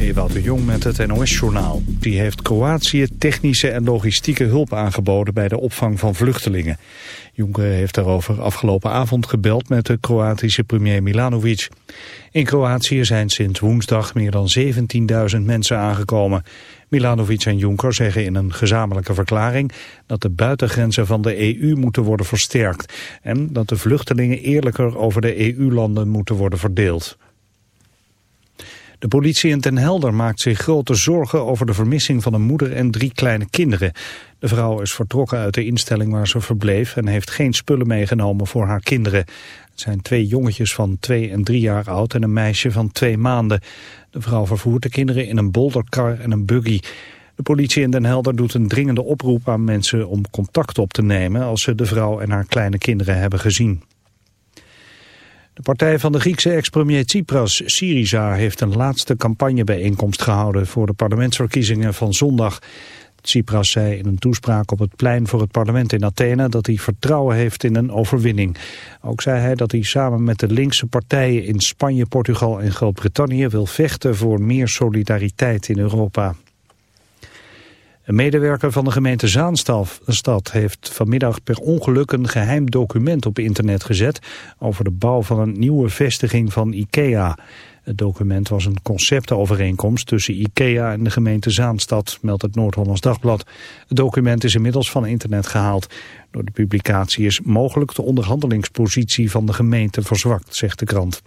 is de Jong met het NOS-journaal. Die heeft Kroatië technische en logistieke hulp aangeboden bij de opvang van vluchtelingen. Juncker heeft daarover afgelopen avond gebeld met de Kroatische premier Milanovic. In Kroatië zijn sinds woensdag meer dan 17.000 mensen aangekomen. Milanovic en Juncker zeggen in een gezamenlijke verklaring dat de buitengrenzen van de EU moeten worden versterkt en dat de vluchtelingen eerlijker over de EU-landen moeten worden verdeeld. De politie in Den Helder maakt zich grote zorgen over de vermissing van een moeder en drie kleine kinderen. De vrouw is vertrokken uit de instelling waar ze verbleef en heeft geen spullen meegenomen voor haar kinderen. Het zijn twee jongetjes van twee en drie jaar oud en een meisje van twee maanden. De vrouw vervoert de kinderen in een bolderkar en een buggy. De politie in Den Helder doet een dringende oproep aan mensen om contact op te nemen als ze de vrouw en haar kleine kinderen hebben gezien. De partij van de Griekse ex-premier Tsipras, Syriza, heeft een laatste campagnebijeenkomst gehouden voor de parlementsverkiezingen van zondag. Tsipras zei in een toespraak op het plein voor het parlement in Athene dat hij vertrouwen heeft in een overwinning. Ook zei hij dat hij samen met de linkse partijen in Spanje, Portugal en Groot-Brittannië wil vechten voor meer solidariteit in Europa. Een medewerker van de gemeente Zaanstad heeft vanmiddag per ongeluk een geheim document op internet gezet over de bouw van een nieuwe vestiging van IKEA. Het document was een conceptovereenkomst tussen IKEA en de gemeente Zaanstad, meldt het Noord-Hollands Dagblad. Het document is inmiddels van internet gehaald. Door de publicatie is mogelijk de onderhandelingspositie van de gemeente verzwakt, zegt de krant.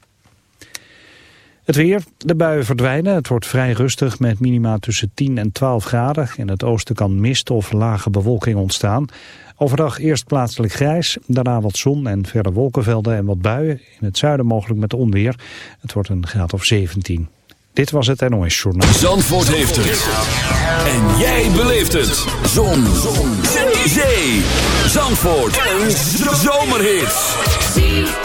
Het weer, de buien verdwijnen. Het wordt vrij rustig met minima tussen 10 en 12 graden. In het oosten kan mist of lage bewolking ontstaan. Overdag eerst plaatselijk grijs, daarna wat zon en verder wolkenvelden en wat buien. In het zuiden mogelijk met onweer. Het wordt een graad of 17. Dit was het NOS Journaal. Zandvoort heeft het. En jij beleeft het. Zon. zon. Zee. Zandvoort. Een zomerhit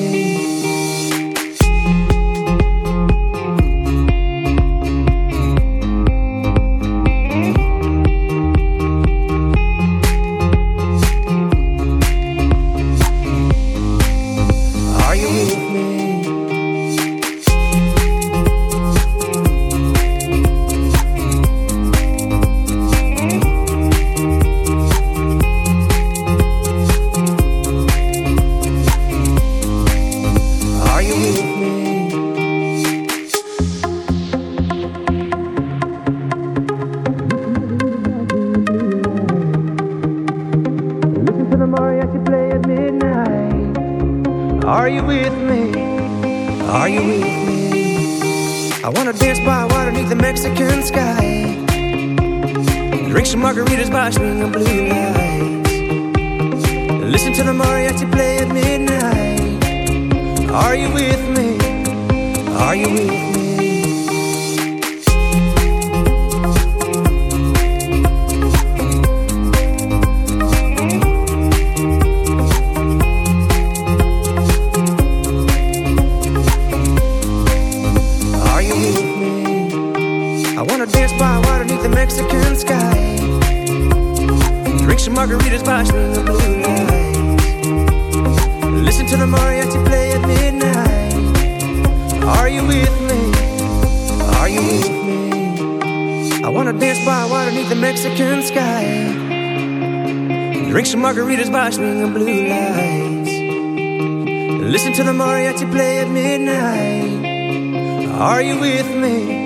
Scared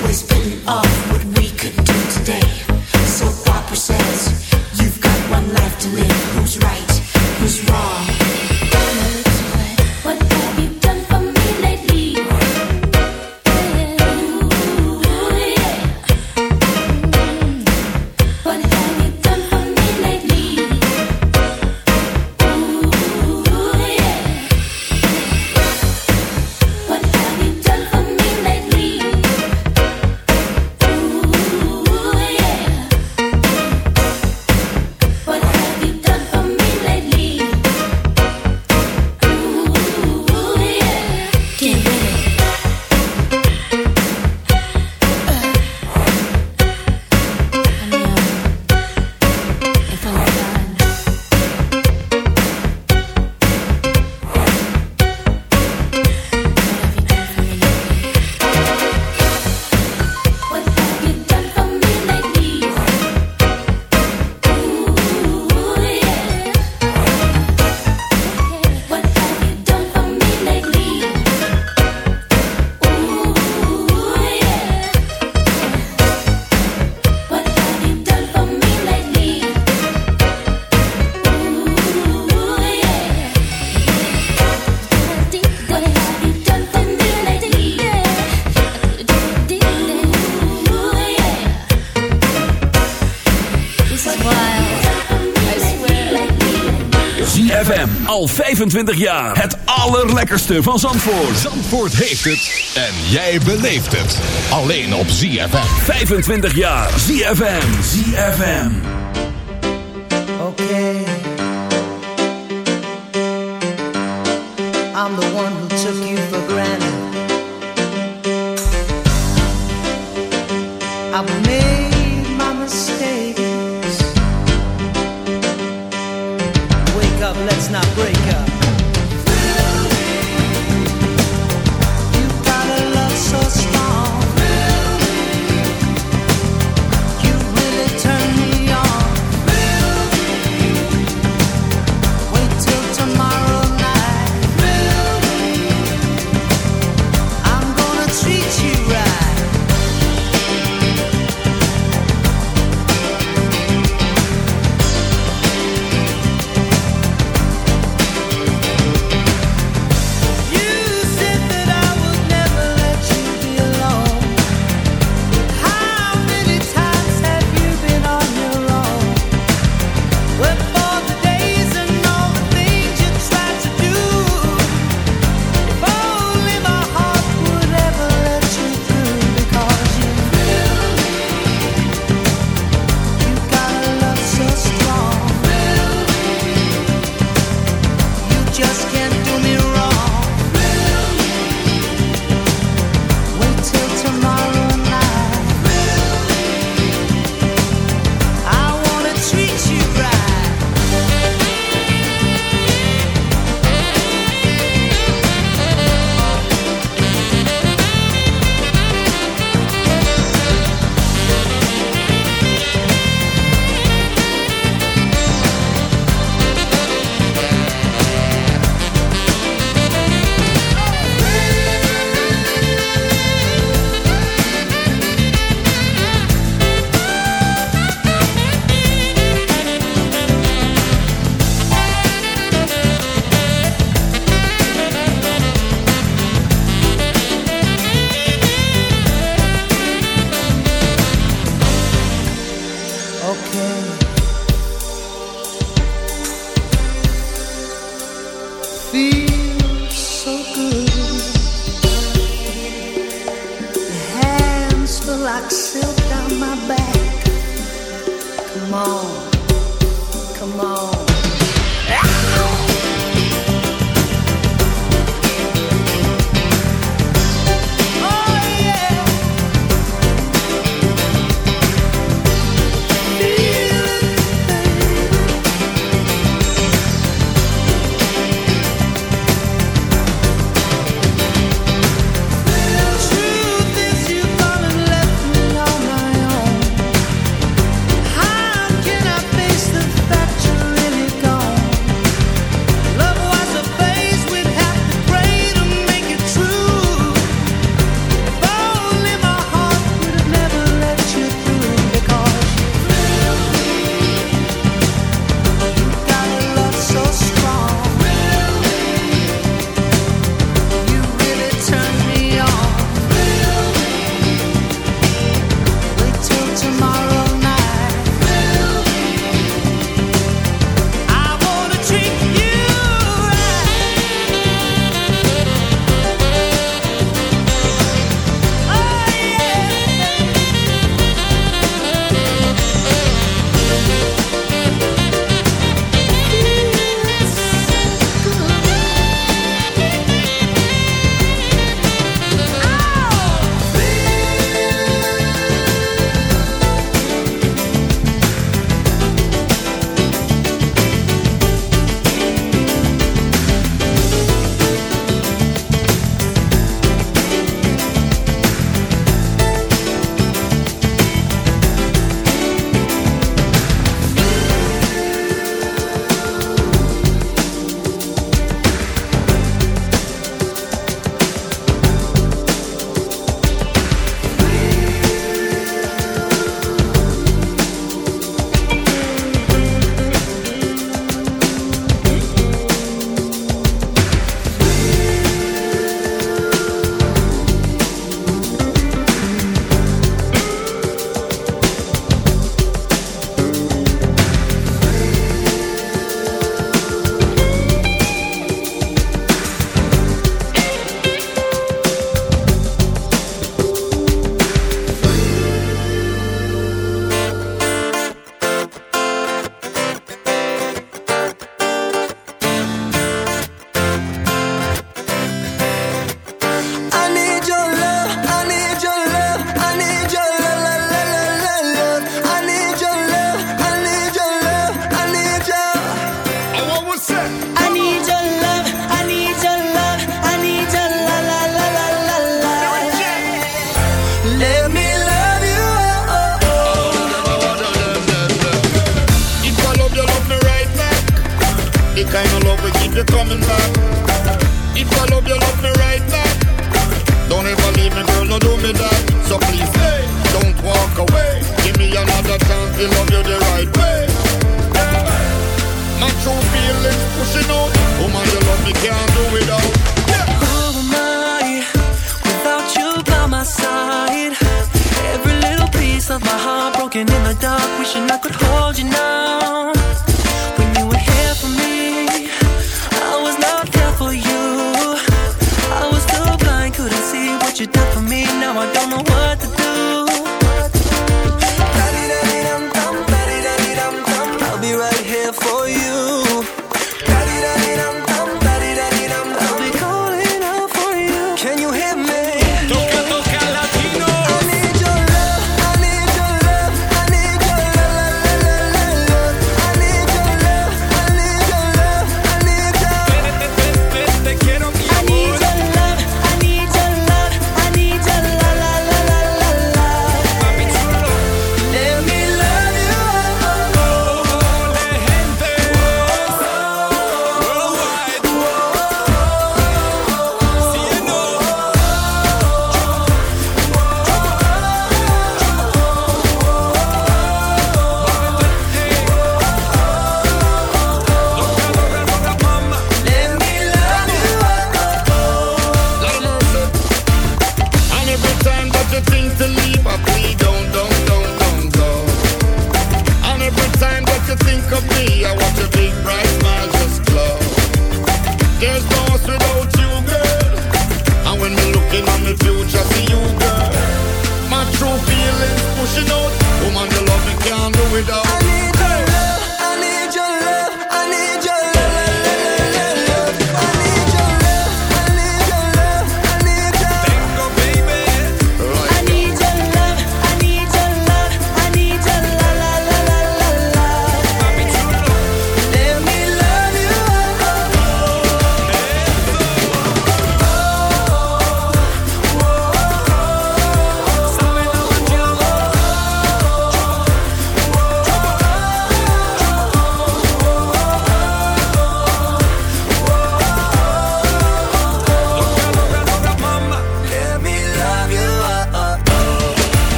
always been off. 25 jaar. Het allerlekkerste van Zandvoort. Zandvoort heeft het. En jij beleeft het. Alleen op ZFM. 25 jaar. ZFM. ZFM. Okay. I'm the one who took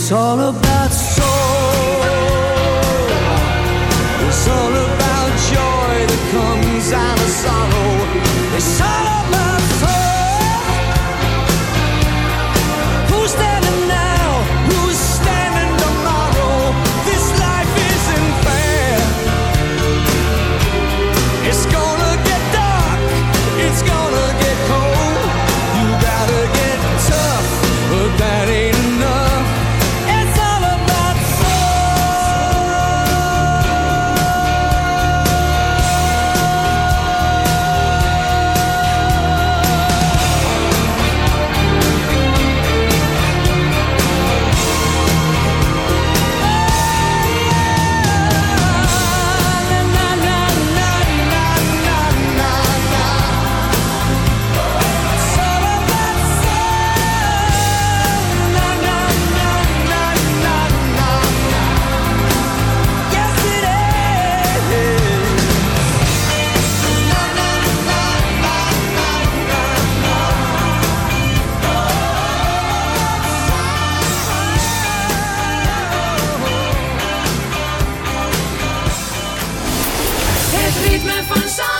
it's all about ritme van zand.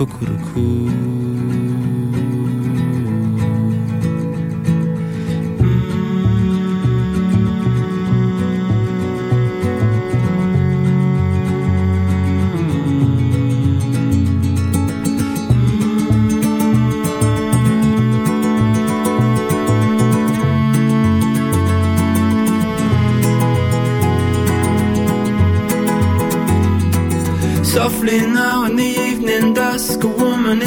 Kukuruku.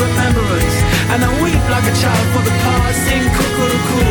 remembrance, and I weep like a child for the past. Sing cuckoo,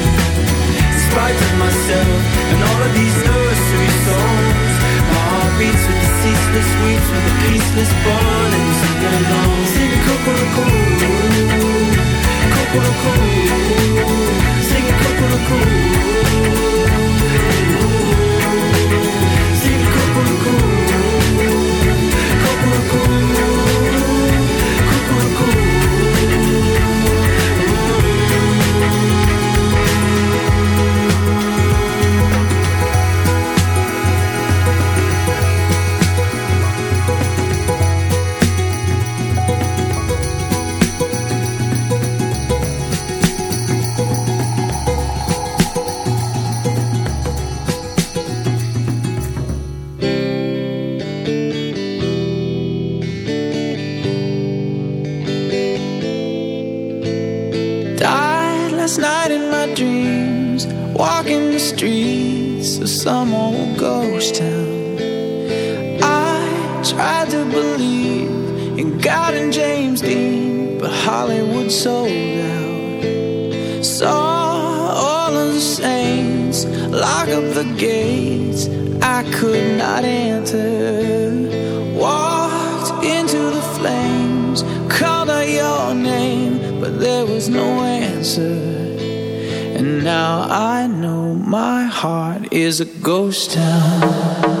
spite of myself and all of these nursery songs. My heart beats with the ceaseless weeps, with the peaceless burning sing along. Sing coco coco sing ghost town.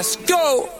Let's go.